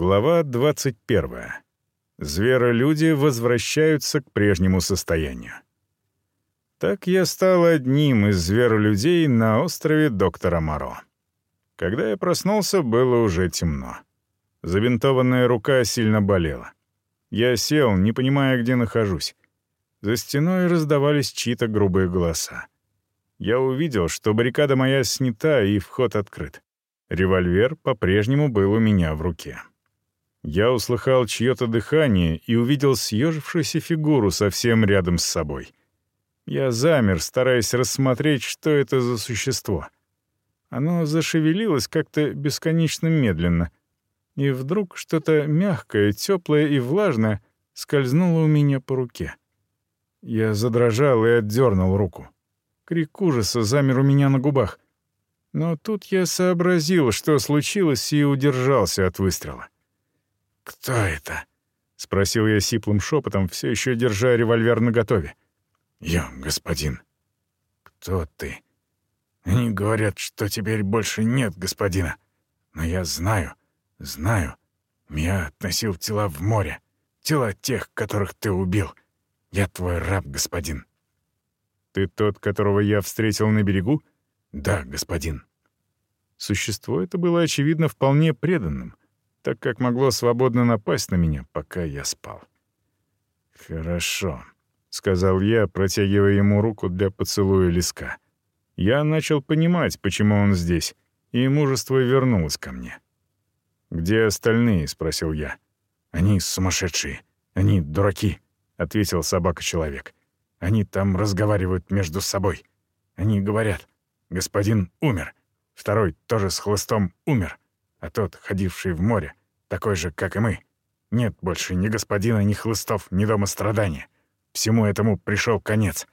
Глава 21. Зверолюди возвращаются к прежнему состоянию. Так я стал одним из зверолюдей на острове доктора Моро. Когда я проснулся, было уже темно. Забинтованная рука сильно болела. Я сел, не понимая, где нахожусь. За стеной раздавались чьи-то грубые голоса. Я увидел, что баррикада моя снята и вход открыт. Револьвер по-прежнему был у меня в руке. Я услыхал чье-то дыхание и увидел съежившуюся фигуру совсем рядом с собой. Я замер, стараясь рассмотреть, что это за существо. Оно зашевелилось как-то бесконечно медленно. И вдруг что-то мягкое, теплое и влажное скользнуло у меня по руке. Я задрожал и отдернул руку. Крик ужаса замер у меня на губах. Но тут я сообразил, что случилось, и удержался от выстрела. «Кто это?» — спросил я сиплым шепотом, все еще держа револьвер наготове. «Я, господин». «Кто ты?» «Они говорят, что теперь больше нет господина. Но я знаю, знаю. Я относил тела в море. Тела тех, которых ты убил. Я твой раб, господин». «Ты тот, которого я встретил на берегу?» «Да, господин». Существо это было, очевидно, вполне преданным — так как могло свободно напасть на меня, пока я спал. «Хорошо», — сказал я, протягивая ему руку для поцелуя леска. Я начал понимать, почему он здесь, и мужество вернулось ко мне. «Где остальные?» — спросил я. «Они сумасшедшие. Они дураки», — ответил собака-человек. «Они там разговаривают между собой. Они говорят, господин умер, второй тоже с хлыстом умер, а тот, ходивший в море, такой же, как и мы. Нет больше ни господина, ни хлыстов, ни дома страдания. Всему этому пришел конец.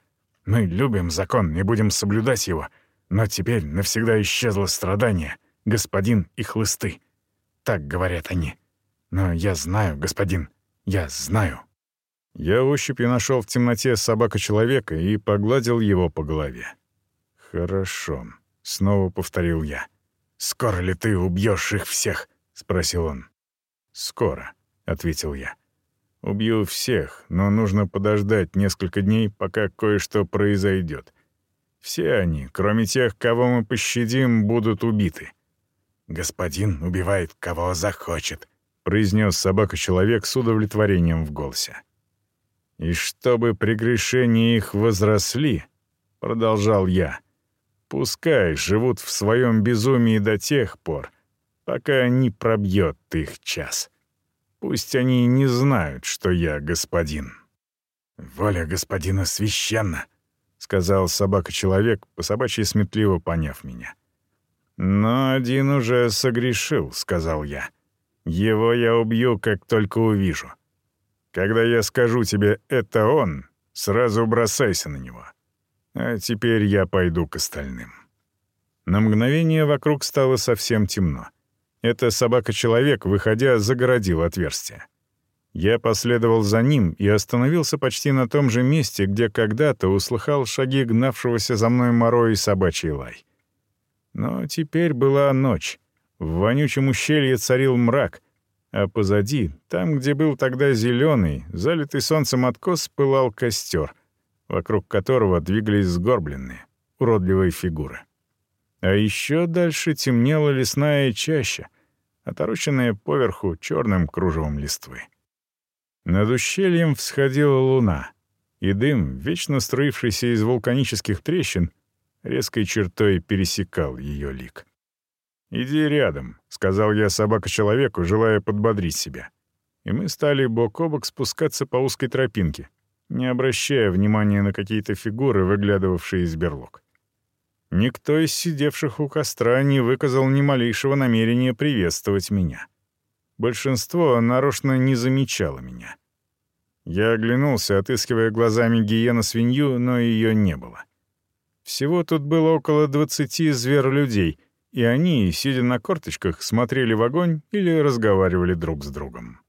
Мы любим закон и будем соблюдать его, но теперь навсегда исчезло страдание, господин и хлысты. Так говорят они. Но я знаю, господин, я знаю. Я ощупью нашел в темноте собака-человека и погладил его по голове. «Хорошо», — снова повторил я. «Скоро ли ты убьешь их всех?» — спросил он. «Скоро», — ответил я. «Убью всех, но нужно подождать несколько дней, пока кое-что произойдет. Все они, кроме тех, кого мы пощадим, будут убиты». «Господин убивает, кого захочет», — произнес собака-человек с удовлетворением в голосе. «И чтобы прегрешения их возросли», — продолжал я, — «пускай живут в своем безумии до тех пор, пока не пробьет их час. Пусть они не знают, что я господин». «Воля господина священна», — сказал собака-человек, по собачьей сметливо поняв меня. «Но один уже согрешил», — сказал я. «Его я убью, как только увижу. Когда я скажу тебе «это он», сразу бросайся на него. А теперь я пойду к остальным». На мгновение вокруг стало совсем темно. Эта собака-человек, выходя, загородил отверстие. Я последовал за ним и остановился почти на том же месте, где когда-то услыхал шаги гнавшегося за мной моро и собачий лай. Но теперь была ночь. В вонючем ущелье царил мрак, а позади, там, где был тогда зеленый, залитый солнцем откос, пылал костер, вокруг которого двигались сгорбленные, уродливые фигуры. А еще дальше темнела лесная чаща, отороченная поверху черным кружевом листвы. Над ущельем всходила луна, и дым, вечно струившийся из вулканических трещин, резкой чертой пересекал ее лик. «Иди рядом», — сказал я собака-человеку, желая подбодрить себя. И мы стали бок о бок спускаться по узкой тропинке, не обращая внимания на какие-то фигуры, выглядывавшие из берлог. Никто из сидевших у костра не выказал ни малейшего намерения приветствовать меня. Большинство нарочно не замечало меня. Я оглянулся, отыскивая глазами гиена-свинью, но ее не было. Всего тут было около двадцати зверолюдей, и они, сидя на корточках, смотрели в огонь или разговаривали друг с другом.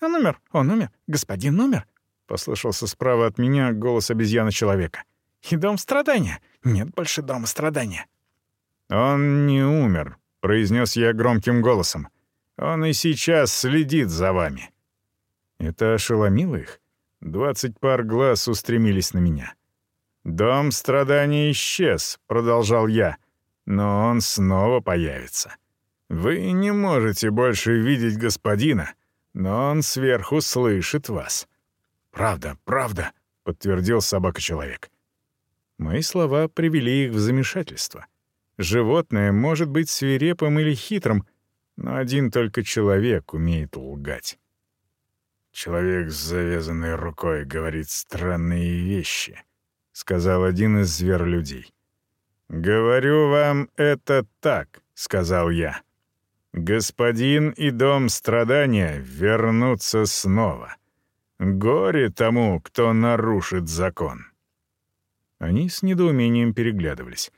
«Он умер, он умер, господин умер», — послышался справа от меня голос обезьяна-человека. «И дом страдания. Нет больше дома страдания». «Он не умер», — произнес я громким голосом. Он и сейчас следит за вами». Это ошеломило их. Двадцать пар глаз устремились на меня. «Дом страдания исчез», — продолжал я, — «но он снова появится. Вы не можете больше видеть господина, но он сверху слышит вас». «Правда, правда», — подтвердил собака-человек. Мои слова привели их в замешательство. Животное может быть свирепым или хитрым, но один только человек умеет лгать. «Человек с завязанной рукой говорит странные вещи», — сказал один из зверолюдей. «Говорю вам это так», — сказал я. «Господин и дом страдания вернутся снова. Горе тому, кто нарушит закон». Они с недоумением переглядывались.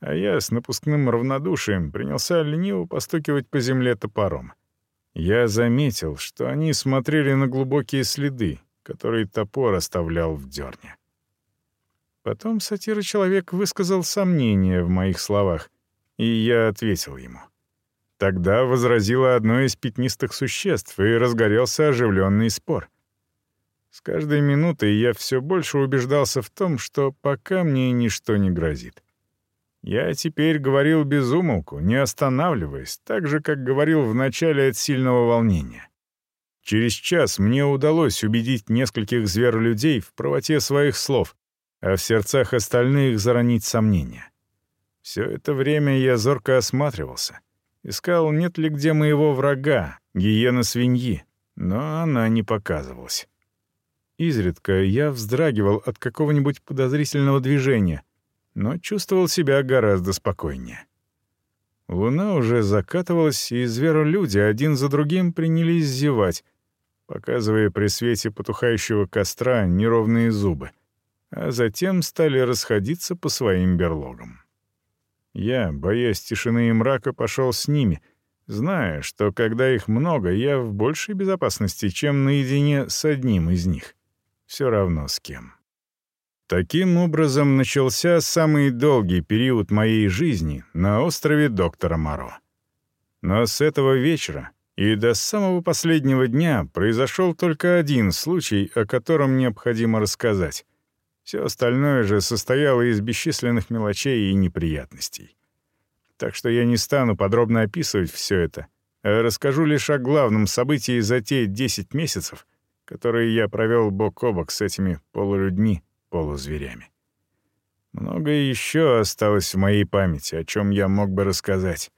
А я с напускным равнодушием принялся лениво постукивать по земле топором. Я заметил, что они смотрели на глубокие следы, которые топор оставлял в дерне. Потом сатира-человек высказал сомнение в моих словах, и я ответил ему. Тогда возразило одно из пятнистых существ, и разгорелся оживленный спор. С каждой минутой я все больше убеждался в том, что пока мне ничто не грозит. Я теперь говорил без умолку, не останавливаясь, так же, как говорил в начале от сильного волнения. Через час мне удалось убедить нескольких зверолюдей в правоте своих слов, а в сердцах остальных заронить сомнения. Все это время я зорко осматривался, искал, нет ли где моего врага, гиена-свиньи, но она не показывалась. Изредка я вздрагивал от какого-нибудь подозрительного движения, но чувствовал себя гораздо спокойнее. Луна уже закатывалась, и зверолюди один за другим принялись зевать, показывая при свете потухающего костра неровные зубы, а затем стали расходиться по своим берлогам. Я, боясь тишины и мрака, пошел с ними, зная, что когда их много, я в большей безопасности, чем наедине с одним из них все равно с кем. Таким образом начался самый долгий период моей жизни на острове доктора Моро. Но с этого вечера и до самого последнего дня произошел только один случай, о котором необходимо рассказать. Все остальное же состояло из бесчисленных мелочей и неприятностей. Так что я не стану подробно описывать все это, а расскажу лишь о главном событии за те 10 месяцев, которые я провел бок о бок с этими полулюдьми, полузверями. Многое еще осталось в моей памяти, о чем я мог бы рассказать.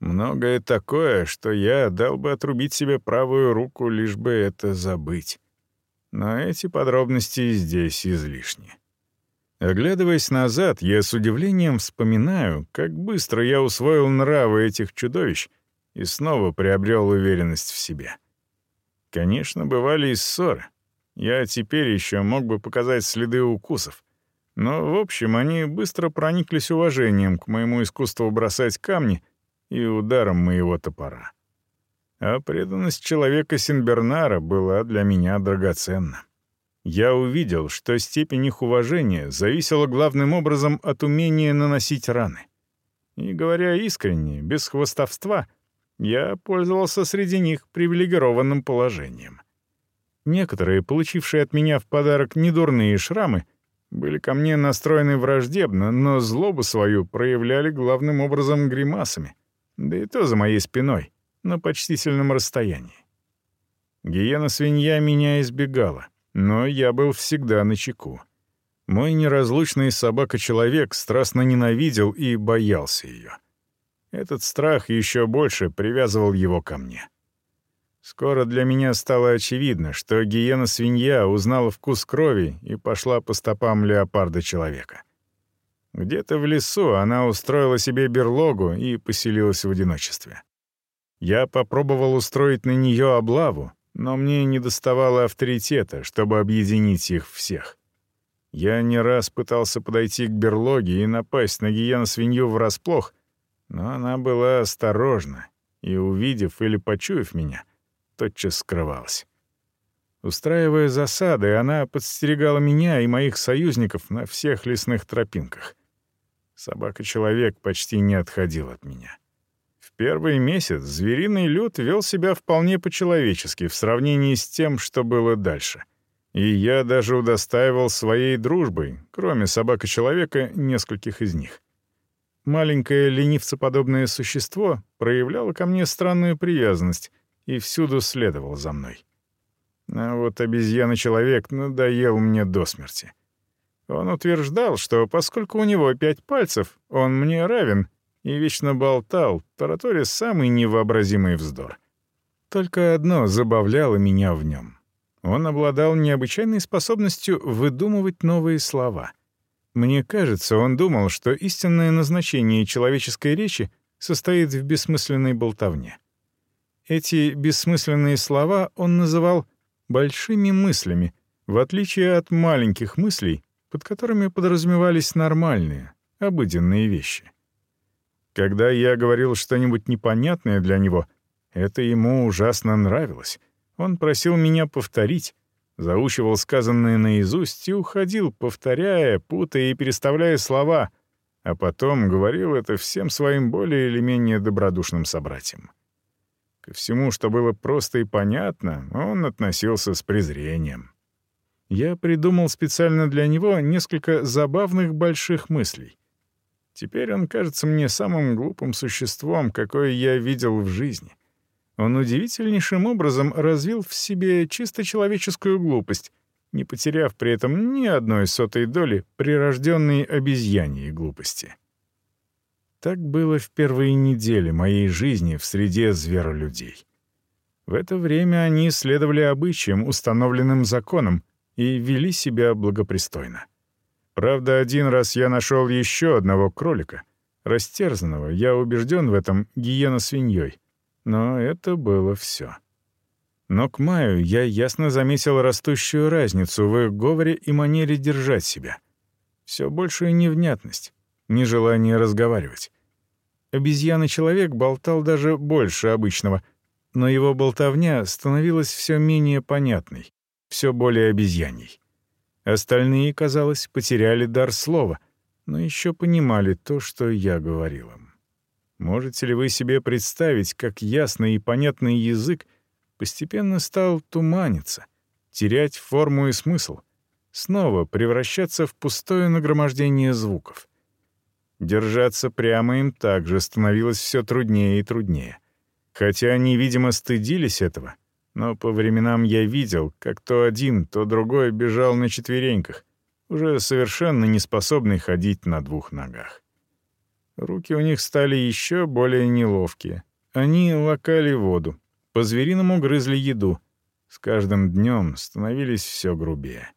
Многое такое, что я дал бы отрубить себе правую руку, лишь бы это забыть. Но эти подробности здесь излишни. Оглядываясь назад, я с удивлением вспоминаю, как быстро я усвоил нравы этих чудовищ и снова приобрел уверенность в себе. Конечно, бывали и ссоры. Я теперь еще мог бы показать следы укусов. Но, в общем, они быстро прониклись уважением к моему искусству бросать камни и ударом моего топора. А преданность человека Синбернара была для меня драгоценна. Я увидел, что степень их уважения зависела главным образом от умения наносить раны. И, говоря искренне, без хвостовства — я пользовался среди них привилегированным положением. Некоторые, получившие от меня в подарок недурные шрамы, были ко мне настроены враждебно, но злобу свою проявляли главным образом гримасами, да и то за моей спиной, на почтительном расстоянии. Гиена-свинья меня избегала, но я был всегда на чеку. Мой неразлучный собака-человек страстно ненавидел и боялся ее. Этот страх еще больше привязывал его ко мне. Скоро для меня стало очевидно, что гиена-свинья узнала вкус крови и пошла по стопам леопарда-человека. Где-то в лесу она устроила себе берлогу и поселилась в одиночестве. Я попробовал устроить на нее облаву, но мне не доставало авторитета, чтобы объединить их всех. Я не раз пытался подойти к берлоге и напасть на гиену-свинью врасплох, но она была осторожна и, увидев или почуяв меня, тотчас скрывалась. Устраивая засады, она подстерегала меня и моих союзников на всех лесных тропинках. Собака-человек почти не отходил от меня. В первый месяц звериный люд вел себя вполне по-человечески в сравнении с тем, что было дальше. И я даже удостаивал своей дружбой, кроме собака-человека, нескольких из них. Маленькое ленивцеподобное существо проявляло ко мне странную привязанность и всюду следовал за мной. А вот обезьяна-человек надоел мне до смерти. Он утверждал, что поскольку у него пять пальцев, он мне равен, и вечно болтал, тараторя самый невообразимый вздор. Только одно забавляло меня в нем. Он обладал необычайной способностью выдумывать новые слова. Мне кажется, он думал, что истинное назначение человеческой речи состоит в бессмысленной болтовне. Эти бессмысленные слова он называл «большими мыслями», в отличие от маленьких мыслей, под которыми подразумевались нормальные, обыденные вещи. Когда я говорил что-нибудь непонятное для него, это ему ужасно нравилось. Он просил меня повторить, заучивал сказанное наизусть и уходил, повторяя, путая и переставляя слова, а потом говорил это всем своим более или менее добродушным собратьям. Ко всему, что было просто и понятно, он относился с презрением. Я придумал специально для него несколько забавных больших мыслей — Теперь он кажется мне самым глупым существом, какое я видел в жизни. Он удивительнейшим образом развил в себе чисто человеческую глупость, не потеряв при этом ни одной сотой доли прирожденной обезьяньей глупости. Так было в первые недели моей жизни в среде зверолюдей. В это время они следовали обычаям, установленным законом, и вели себя благопристойно. Правда, один раз я нашел еще одного кролика, растерзанного, я убежден в этом, гиена-свиньей. Но это было все. Но к маю я ясно заметил растущую разницу в их говоре и манере держать себя. Все большая невнятность, нежелание разговаривать. Обезьяна-человек болтал даже больше обычного, но его болтовня становилась все менее понятной, все более обезьяней. Остальные, казалось, потеряли дар слова, но еще понимали то, что я говорил им. Можете ли вы себе представить, как ясный и понятный язык постепенно стал туманиться, терять форму и смысл, снова превращаться в пустое нагромождение звуков? Держаться прямо им также становилось все труднее и труднее. Хотя они, видимо, стыдились этого — но по временам я видел, как то один, то другой бежал на четвереньках, уже совершенно не способный ходить на двух ногах. Руки у них стали еще более неловкие. Они лакали воду, по-звериному грызли еду. С каждым днем становились все грубее.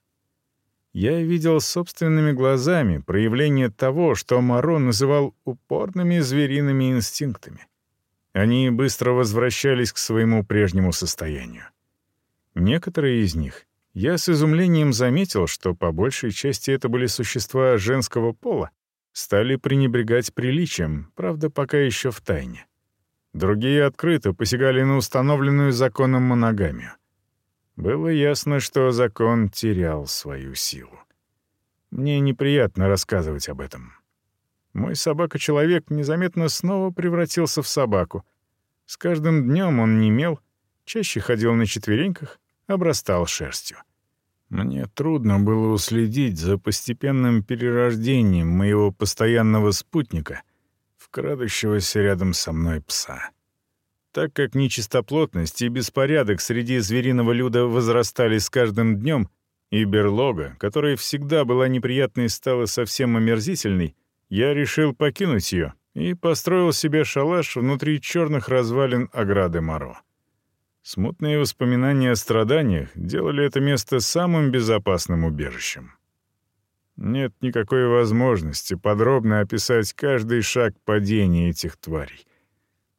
Я видел собственными глазами проявление того, что Моро называл упорными звериными инстинктами. Они быстро возвращались к своему прежнему состоянию. Некоторые из них я с изумлением заметил, что по большей части это были существа женского пола, стали пренебрегать приличием, правда, пока еще в тайне. Другие открыто посягали на установленную законом моногамию. Было ясно, что закон терял свою силу. Мне неприятно рассказывать об этом. Мой собака-человек незаметно снова превратился в собаку. С каждым днем он немел, чаще ходил на четвереньках, обрастал шерстью. Мне трудно было уследить за постепенным перерождением моего постоянного спутника в крадущегося рядом со мной пса. Так как нечистоплотность и беспорядок среди звериного люда возрастали с каждым днем, и берлога, которая всегда была неприятной, стала совсем омерзительной, я решил покинуть ее и построил себе шалаш внутри черных развалин ограды Моро. Смутные воспоминания о страданиях делали это место самым безопасным убежищем. Нет никакой возможности подробно описать каждый шаг падения этих тварей.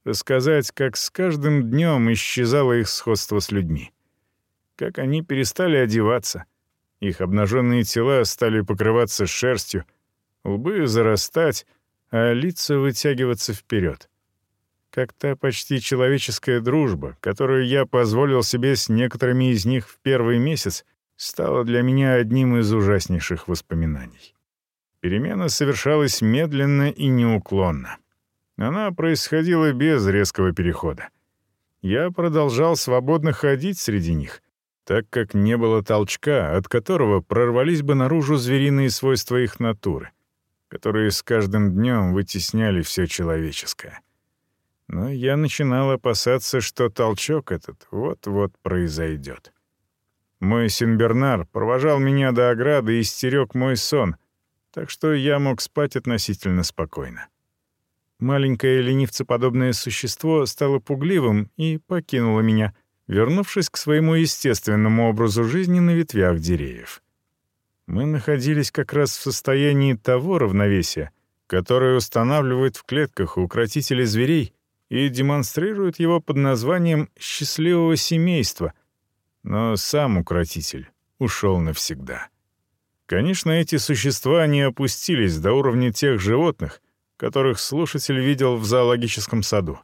Рассказать, как с каждым днем исчезало их сходство с людьми. Как они перестали одеваться. Их обнаженные тела стали покрываться шерстью — лбы зарастать, а лица вытягиваться вперед. Как та почти человеческая дружба, которую я позволил себе с некоторыми из них в первый месяц, стала для меня одним из ужаснейших воспоминаний. Перемена совершалась медленно и неуклонно. Она происходила без резкого перехода. Я продолжал свободно ходить среди них, так как не было толчка, от которого прорвались бы наружу звериные свойства их натуры, которые с каждым днем вытесняли все человеческое. Но я начинал опасаться, что толчок этот вот-вот произойдет. Мой Синбернар провожал меня до ограды и стерег мой сон, так что я мог спать относительно спокойно. Маленькое ленивцеподобное существо стало пугливым и покинуло меня, вернувшись к своему естественному образу жизни на ветвях деревьев. Мы находились как раз в состоянии того равновесия, которое устанавливают в клетках укротители зверей и демонстрируют его под названием «счастливого семейства», но сам укротитель ушел навсегда. Конечно, эти существа не опустились до уровня тех животных, которых слушатель видел в зоологическом саду.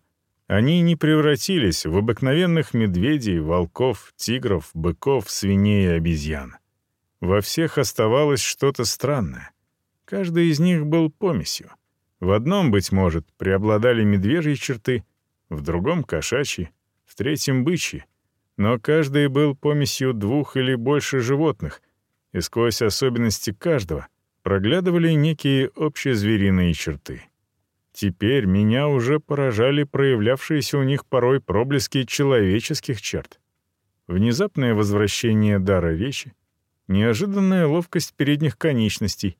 Они не превратились в обыкновенных медведей, волков, тигров, быков, свиней и обезьян. Во всех оставалось что-то странное. Каждый из них был помесью. В одном, быть может, преобладали медвежьи черты, в другом — кошачьи, в третьем — бычьи. Но каждый был помесью двух или больше животных, и сквозь особенности каждого проглядывали некие общезвериные черты. Теперь меня уже поражали проявлявшиеся у них порой проблески человеческих черт. Внезапное возвращение дара речи, неожиданная ловкость передних конечностей,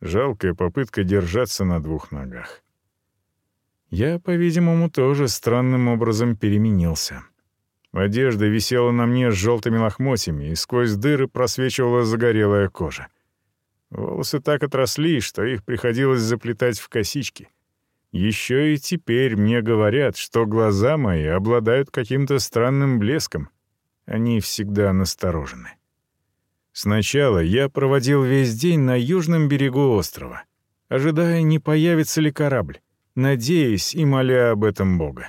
жалкая попытка держаться на двух ногах. Я, по-видимому, тоже странным образом переменился. Одежда висела на мне с желтыми лохмотьями, и сквозь дыры просвечивала загорелая кожа. Волосы так отросли, что их приходилось заплетать в косички. Еще и теперь мне говорят, что глаза мои обладают каким-то странным блеском. Они всегда насторожены. Сначала я проводил весь день на южном берегу острова, ожидая, не появится ли корабль, надеясь и моля об этом Бога.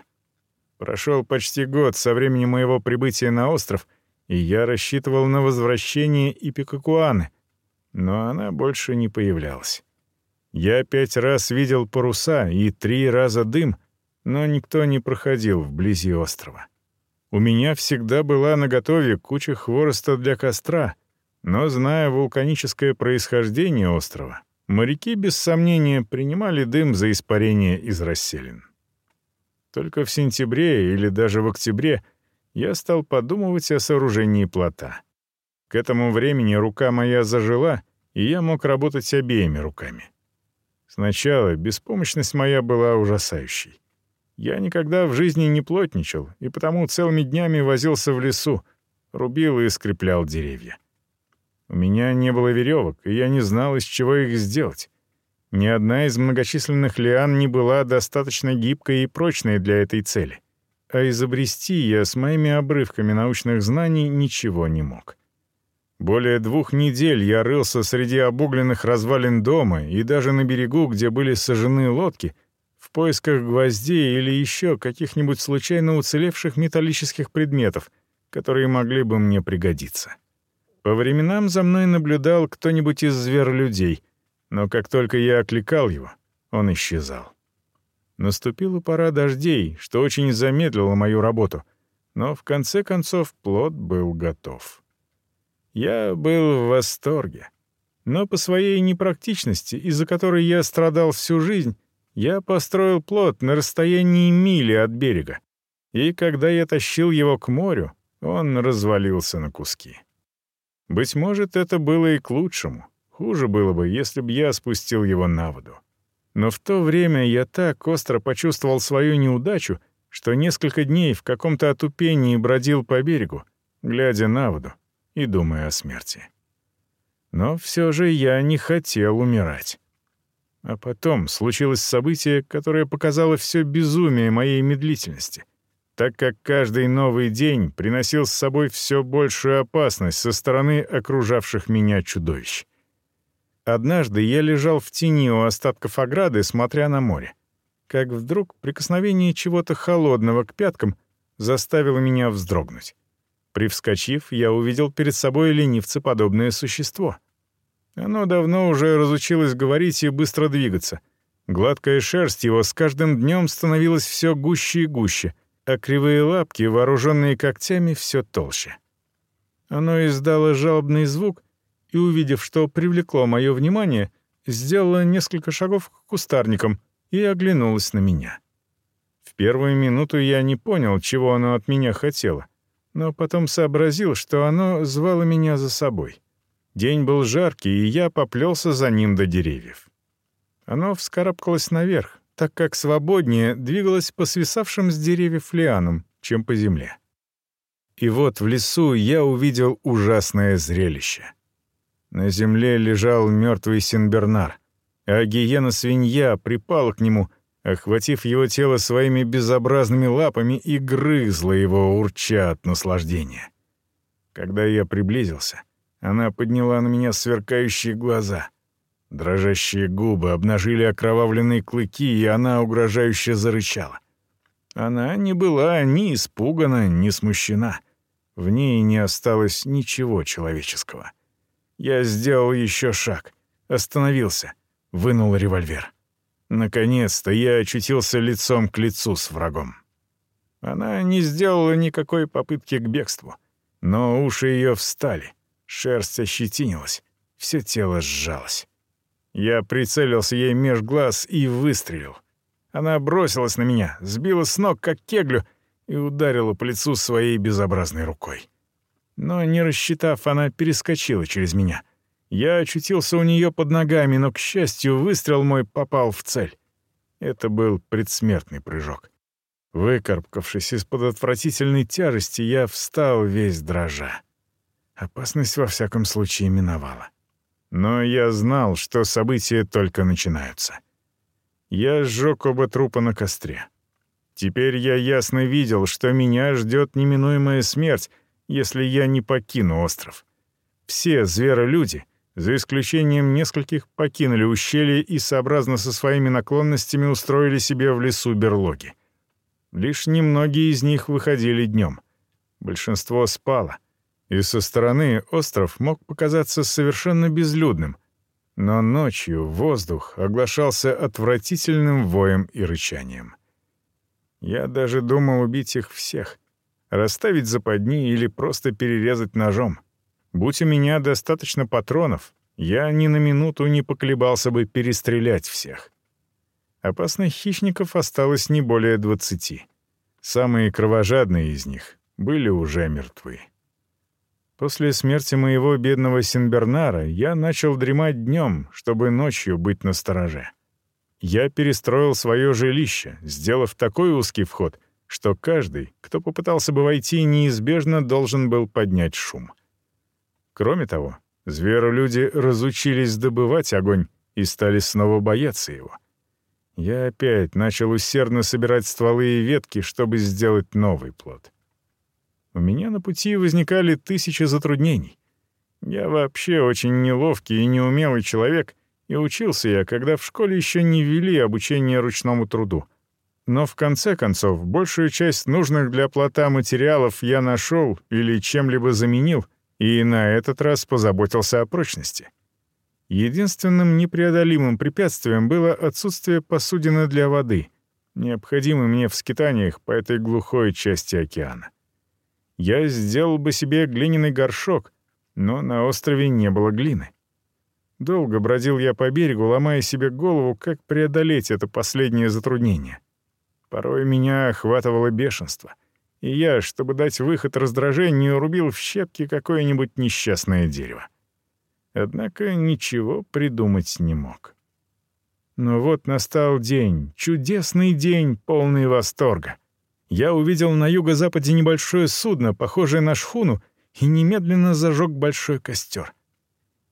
Прошел почти год со времени моего прибытия на остров, и я рассчитывал на возвращение Ипикакуаны — но она больше не появлялась. Я пять раз видел паруса и три раза дым, но никто не проходил вблизи острова. У меня всегда была наготове куча хвороста для костра, но, зная вулканическое происхождение острова, моряки без сомнения принимали дым за испарение из расселин. Только в сентябре или даже в октябре я стал подумывать о сооружении плота — к этому времени рука моя зажила, и я мог работать обеими руками. Сначала беспомощность моя была ужасающей. Я никогда в жизни не плотничал, и потому целыми днями возился в лесу, рубил и скреплял деревья. У меня не было веревок, и я не знал, из чего их сделать. Ни одна из многочисленных лиан не была достаточно гибкой и прочной для этой цели. А изобрести я с моими обрывками научных знаний ничего не мог. Более двух недель я рылся среди обугленных развалин дома и даже на берегу, где были сожжены лодки, в поисках гвоздей или еще каких-нибудь случайно уцелевших металлических предметов, которые могли бы мне пригодиться. По временам за мной наблюдал кто-нибудь из зверолюдей, но как только я окликал его, он исчезал. Наступила пора дождей, что очень замедлило мою работу, но в конце концов плод был готов. Я был в восторге. Но по своей непрактичности, из-за которой я страдал всю жизнь, я построил плот на расстоянии мили от берега. И когда я тащил его к морю, он развалился на куски. Быть может, это было и к лучшему. Хуже было бы, если бы я спустил его на воду. Но в то время я так остро почувствовал свою неудачу, что несколько дней в каком-то отупении бродил по берегу, глядя на воду, и думая о смерти. Но все же я не хотел умирать. А потом случилось событие, которое показало все безумие моей медлительности, так как каждый новый день приносил с собой все большую опасность со стороны окружавших меня чудовищ. Однажды я лежал в тени у остатков ограды, смотря на море. Как вдруг прикосновение чего-то холодного к пяткам заставило меня вздрогнуть. Привскочив, я увидел перед собой ленивцеподобное существо. Оно давно уже разучилось говорить и быстро двигаться, Гладкая шерсть его с каждым днем становилась все гуще и гуще, а кривые лапки, вооруженные когтями, все толще. Оно издало жалобный звук и, увидев, что привлекло мое внимание, сделало несколько шагов к кустарникам и оглянулось на меня. В первую минуту я не понял, чего оно от меня хотело, но потом сообразил, что оно звало меня за собой. День был жаркий, и я поплелся за ним до деревьев. Оно вскарабкалось наверх, так как свободнее двигалось по свисавшим с деревьев лианам, чем по земле. И вот в лесу я увидел ужасное зрелище. На земле лежал мертвый Синбернар, а гиена-свинья припала к нему, охватив его тело своими безобразными лапами и грызла его, урча от наслаждения. Когда я приблизился, она подняла на меня сверкающие глаза — Дрожащие губы обнажили окровавленные клыки, и она угрожающе зарычала. Она не была ни испугана, ни смущена. В ней не осталось ничего человеческого. Я сделал еще шаг, остановился, вынул револьвер. Наконец-то я очутился лицом к лицу с врагом. Она не сделала никакой попытки к бегству, но уши ее встали, шерсть ощетинилась, все тело сжалось. Я прицелился ей меж глаз и выстрелил. Она бросилась на меня, сбила с ног, как кеглю, и ударила по лицу своей безобразной рукой. Но, не рассчитав, она перескочила через меня. Я очутился у нее под ногами, но, к счастью, выстрел мой попал в цель. Это был предсмертный прыжок. Выкарабкавшись из-под отвратительной тяжести, я встал весь дрожа. Опасность во всяком случае миновала. Но я знал, что события только начинаются. Я сжег оба трупа на костре. Теперь я ясно видел, что меня ждет неминуемая смерть, если я не покину остров. Все зверолюди, за исключением нескольких, покинули ущелье и, сообразно со своими наклонностями, устроили себе в лесу берлоги. Лишь немногие из них выходили днем. Большинство спало — и со стороны остров мог показаться совершенно безлюдным, но ночью воздух оглашался отвратительным воем и рычанием. Я даже думал убить их всех, расставить западни или просто перерезать ножом. Будь у меня достаточно патронов, я ни на минуту не поколебался бы перестрелять всех. Опасных хищников осталось не более двадцати. Самые кровожадные из них были уже мертвы. После смерти моего бедного Синбернара я начал дремать днем, чтобы ночью быть на стороже. Я перестроил свое жилище, сделав такой узкий вход, что каждый, кто попытался бы войти, неизбежно должен был поднять шум. Кроме того, зверолюди разучились добывать огонь и стали снова бояться его. Я опять начал усердно собирать стволы и ветки, чтобы сделать новый плод. У меня на пути возникали тысячи затруднений. Я вообще очень неловкий и неумелый человек, и учился я, когда в школе еще не ввели обучение ручному труду. Но в конце концов, большую часть нужных для плота материалов я нашел или чем-либо заменил, и на этот раз позаботился о прочности. Единственным непреодолимым препятствием было отсутствие посудины для воды, необходимой мне в скитаниях по этой глухой части океана я сделал бы себе глиняный горшок, но на острове не было глины. Долго бродил я по берегу, ломая себе голову, как преодолеть это последнее затруднение. Порой меня охватывало бешенство, и я, чтобы дать выход раздражению, рубил в щепки какое-нибудь несчастное дерево. Однако ничего придумать не мог. Но вот настал день, чудесный день, полный восторга я увидел на юго-западе небольшое судно, похожее на шхуну, и немедленно зажег большой костер.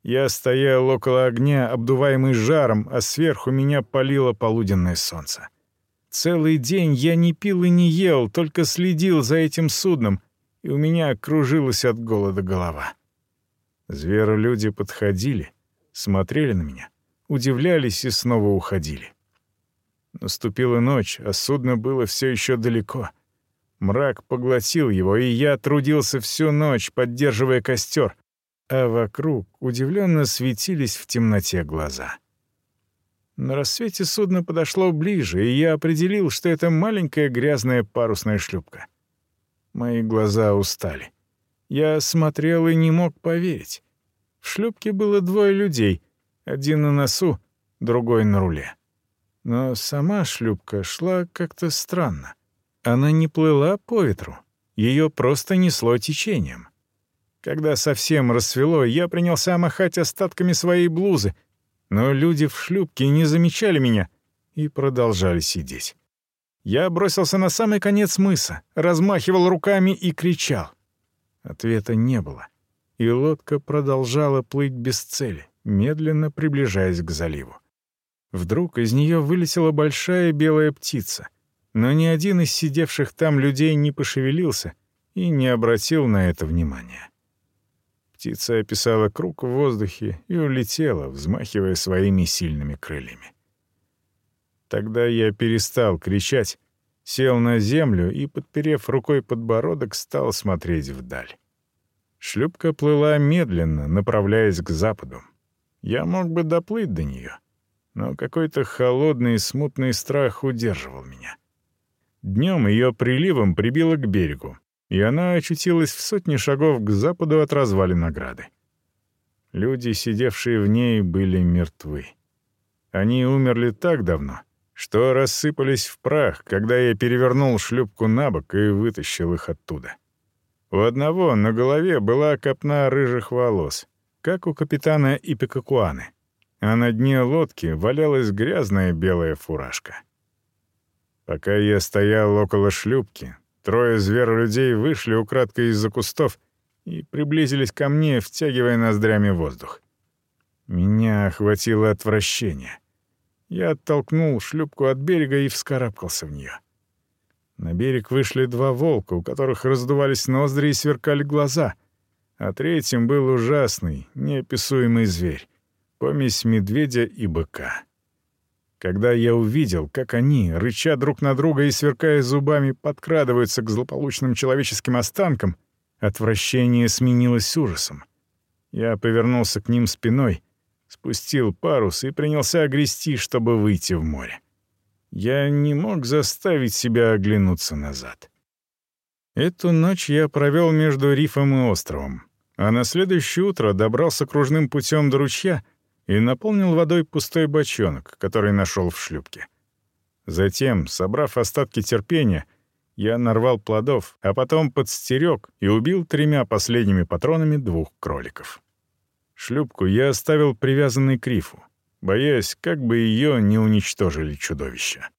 Я стоял около огня, обдуваемый жаром, а сверху меня палило полуденное солнце. Целый день я не пил и не ел, только следил за этим судном, и у меня кружилась от голода голова. Зверолюди подходили, смотрели на меня, удивлялись и снова уходили. Наступила ночь, а судно было все еще далеко. Мрак поглотил его, и я трудился всю ночь, поддерживая костер, а вокруг удивленно светились в темноте глаза. На рассвете судно подошло ближе, и я определил, что это маленькая грязная парусная шлюпка. Мои глаза устали. Я смотрел и не мог поверить. В шлюпке было двое людей, один на носу, другой на руле. Но сама шлюпка шла как-то странно. Она не плыла по ветру, ее просто несло течением. Когда совсем рассвело, я принялся махать остатками своей блузы, но люди в шлюпке не замечали меня и продолжали сидеть. Я бросился на самый конец мыса, размахивал руками и кричал. Ответа не было, и лодка продолжала плыть без цели, медленно приближаясь к заливу. Вдруг из нее вылетела большая белая птица, но ни один из сидевших там людей не пошевелился и не обратил на это внимания. Птица описала круг в воздухе и улетела, взмахивая своими сильными крыльями. Тогда я перестал кричать, сел на землю и, подперев рукой подбородок, стал смотреть вдаль. Шлюпка плыла медленно, направляясь к западу. Я мог бы доплыть до нее, но какой-то холодный смутный страх удерживал меня. Днем ее приливом прибило к берегу, и она очутилась в сотне шагов к западу от развалин награды. Люди, сидевшие в ней, были мертвы. Они умерли так давно, что рассыпались в прах, когда я перевернул шлюпку на бок и вытащил их оттуда. У одного на голове была копна рыжих волос, как у капитана Ипикакуаны, а на дне лодки валялась грязная белая фуражка. Пока я стоял около шлюпки, Трое зверолюдей вышли украдкой из-за кустов и приблизились ко мне, втягивая ноздрями воздух. Меня охватило отвращение. Я оттолкнул шлюпку от берега и вскарабкался в нее. На берег вышли два волка, у которых раздувались ноздри и сверкали глаза, а третьим был ужасный, неописуемый зверь — помесь медведя и быка. Когда я увидел, как они, рыча друг на друга и сверкая зубами, подкрадываются к злополучным человеческим останкам, отвращение сменилось ужасом. Я повернулся к ним спиной, спустил парус и принялся огрести, чтобы выйти в море. Я не мог заставить себя оглянуться назад. Эту ночь я провел между рифом и островом, а на следующее утро добрался кружным путем до ручья — и наполнил водой пустой бочонок, который нашел в шлюпке. Затем, собрав остатки терпения, я нарвал плодов, а потом подстерег и убил тремя последними патронами двух кроликов. Шлюпку я оставил привязанной к рифу, боясь, как бы ее не уничтожили чудовища.